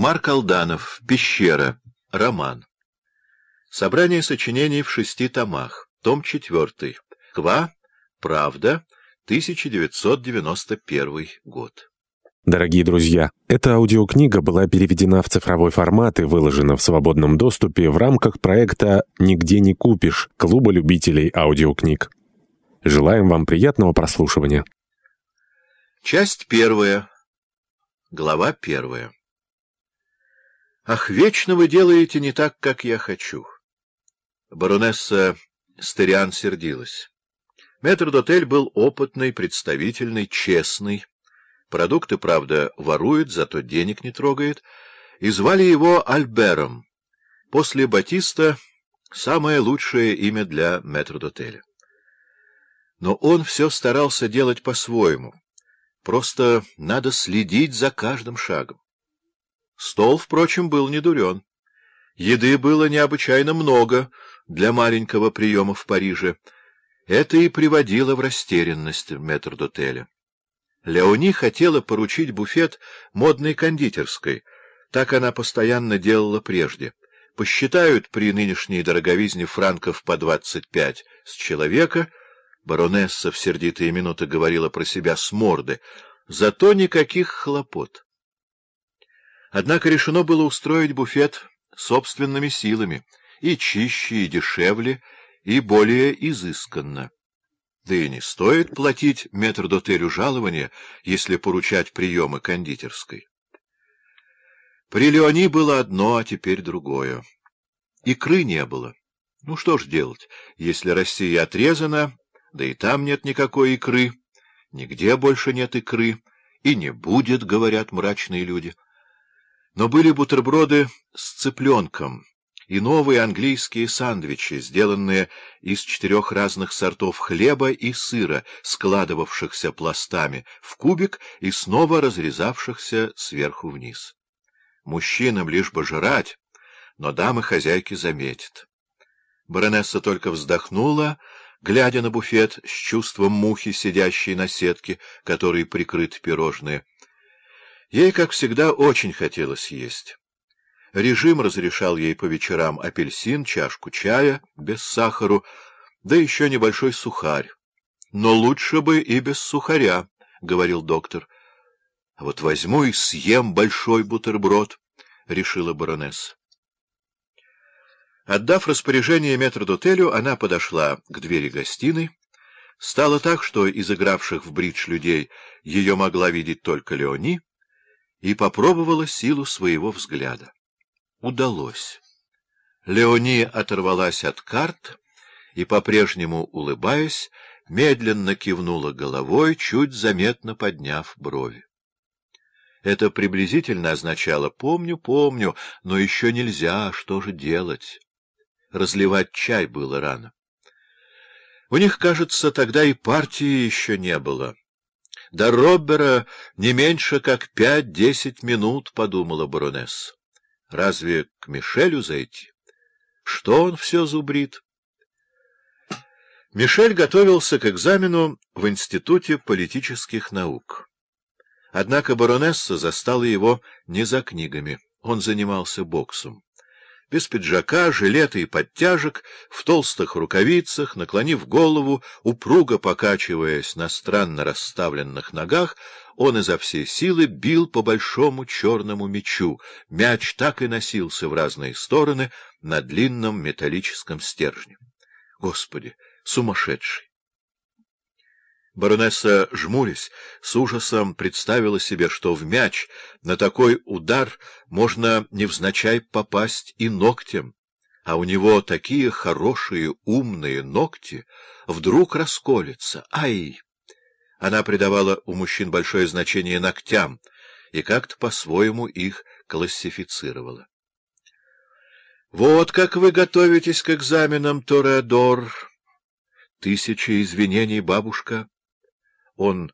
Марк Алданов. Пещера. Роман. Собрание сочинений в шести томах. Том 4. Ква. Правда. 1991 год. Дорогие друзья, эта аудиокнига была переведена в цифровой формат и выложена в свободном доступе в рамках проекта «Нигде не купишь» Клуба любителей аудиокниг. Желаем вам приятного прослушивания. Часть первая. Глава первая. «Ах, вечно вы делаете не так, как я хочу!» Баронесса Стериан сердилась. Метрдотель был опытный, представительный, честный. Продукты, правда, ворует, зато денег не трогает. И звали его Альбером. После Батиста самое лучшее имя для метрдотеля. Но он все старался делать по-своему. Просто надо следить за каждым шагом. Стол, впрочем, был не дурен. Еды было необычайно много для маленького приема в Париже. Это и приводило в растерянность метрдотеля. Леони хотела поручить буфет модной кондитерской. Так она постоянно делала прежде. Посчитают при нынешней дороговизне франков по двадцать пять с человека. Баронесса в сердитые минуты говорила про себя с морды. Зато никаких хлопот. Однако решено было устроить буфет собственными силами, и чище, и дешевле, и более изысканно. Да и не стоит платить метрдотелю жалования, если поручать приемы кондитерской. При Леони было одно, а теперь другое. Икры не было. Ну что ж делать, если Россия отрезана, да и там нет никакой икры, нигде больше нет икры, и не будет, говорят мрачные люди. Но были бутерброды с цыпленком и новые английские сандвичи, сделанные из четырех разных сортов хлеба и сыра, складывавшихся пластами в кубик и снова разрезавшихся сверху вниз. Мужчинам лишь бы жрать, но дамы-хозяйки заметят. Баронесса только вздохнула, глядя на буфет с чувством мухи, сидящей на сетке, которой прикрыт пирожные. Ей, как всегда, очень хотелось есть. Режим разрешал ей по вечерам апельсин, чашку чая, без сахару, да еще небольшой сухарь. Но лучше бы и без сухаря, — говорил доктор. — Вот возьму и съем большой бутерброд, — решила баронесса. Отдав распоряжение метрдотелю, она подошла к двери гостиной. Стало так, что из игравших в бридж людей ее могла видеть только Леони, и попробовала силу своего взгляда. Удалось. Леони оторвалась от карт и, по-прежнему улыбаясь, медленно кивнула головой, чуть заметно подняв брови. Это приблизительно означало «помню, помню, но еще нельзя, что же делать?» Разливать чай было рано. У них, кажется, тогда и партии еще не было. До Роббера не меньше как пять-десять минут, — подумала баронесса. Разве к Мишелю зайти? Что он все зубрит? Мишель готовился к экзамену в Институте политических наук. Однако баронесса застала его не за книгами. Он занимался боксом без пиджака, жилета и подтяжек, в толстых рукавицах, наклонив голову, упруго покачиваясь на странно расставленных ногах, он изо всей силы бил по большому черному мячу. Мяч так и носился в разные стороны на длинном металлическом стержне. Господи, сумасшедший! Баронесса, жмурясь, с ужасом представила себе, что в мяч на такой удар можно невзначай попасть и ногтем, а у него такие хорошие умные ногти вдруг расколется. Ай! Она придавала у мужчин большое значение ногтям и как-то по-своему их классифицировала. — Вот как вы готовитесь к экзаменам, Тореадор! Тысячи извинений, бабушка! Он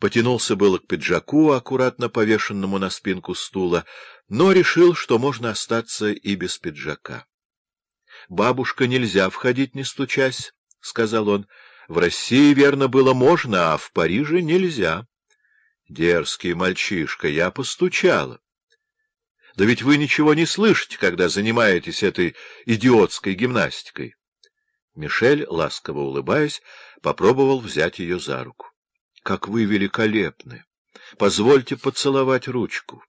потянулся было к пиджаку, аккуратно повешенному на спинку стула, но решил, что можно остаться и без пиджака. — Бабушка, нельзя входить, не стучась, — сказал он. — В России, верно, было можно, а в Париже нельзя. — Дерзкий мальчишка, я постучала. — Да ведь вы ничего не слышите, когда занимаетесь этой идиотской гимнастикой. Мишель, ласково улыбаясь, попробовал взять ее за руку. — Как вы великолепны! Позвольте поцеловать ручку.